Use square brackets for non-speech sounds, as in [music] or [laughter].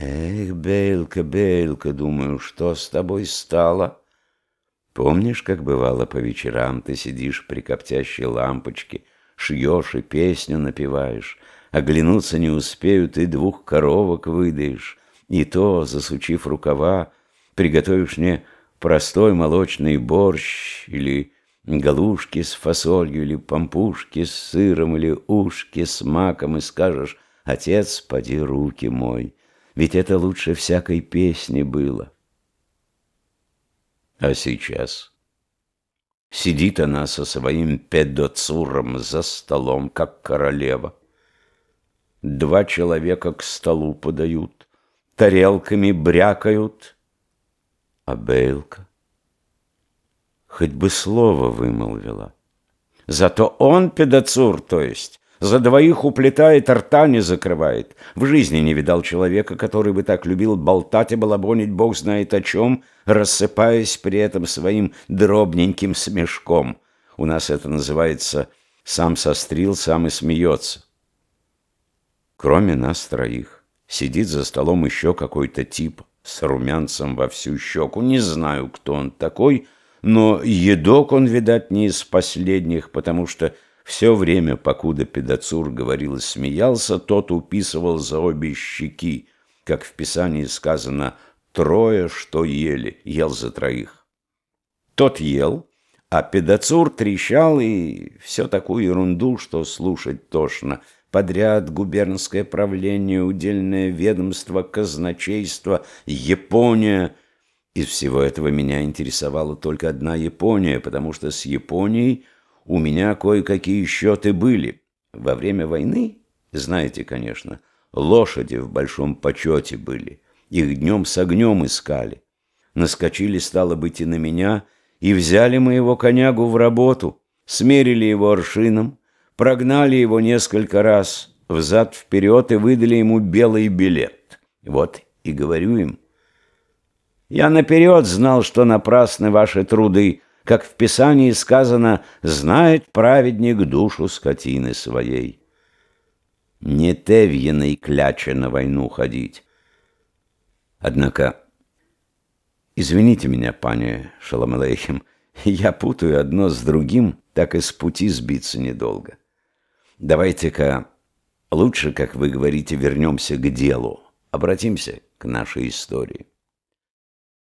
Эх, Бейлка, Бейлка, думаю, что с тобой стало? Помнишь, как бывало по вечерам ты сидишь при коптящей лампочке, шьешь и песню напеваешь, оглянуться не успеют и двух коровок выдаешь, и то, засучив рукава, приготовишь мне простой молочный борщ или галушки с фасолью, или пампушки с сыром, или ушки с маком, и скажешь, «Отец, поди руки мой, ведь это лучше всякой песни было». А сейчас сидит она со своим педоцуром за столом, как королева. Два человека к столу подают, тарелками брякают, а Бейлка хоть бы слово вымолвила. Зато он педацур, то есть, за двоих уплетает, рта не закрывает. В жизни не видал человека, который бы так любил болтать и балабонить бог знает о чем, рассыпаясь при этом своим дробненьким смешком. У нас это называется «сам сострил, сам и смеется». Кроме нас троих, сидит за столом еще какой-то тип с румянцем во всю щеку. Не знаю, кто он такой, но едок он, видать, не из последних, потому что все время, покуда педацур говорил и смеялся, тот уписывал за обе щеки, как в Писании сказано «трое, что ели, ел за троих». Тот ел, а педацур трещал и все такую ерунду, что слушать тошно. Подряд губернское правление, удельное ведомство, казначейство, Япония — из всего этого меня интересовала только одна Япония, потому что с Японией у меня кое-какие счеты были. Во время войны, знаете, конечно, лошади в большом почете были. Их днем с огнем искали. Наскочили, стало быть, и на меня, и взяли моего конягу в работу, смерили его аршином, прогнали его несколько раз взад-вперед и выдали ему белый билет. Вот и говорю им, я наперед знал, что напрасны ваши труды, как в Писании сказано, знает праведник душу скотины своей. Не Тевьиной кляче на войну ходить. Однако, извините меня, пане Шаламалейхим, [laughs] я путаю одно с другим, так и с пути сбиться недолго. Давайте-ка лучше, как вы говорите, вернемся к делу, обратимся к нашей истории.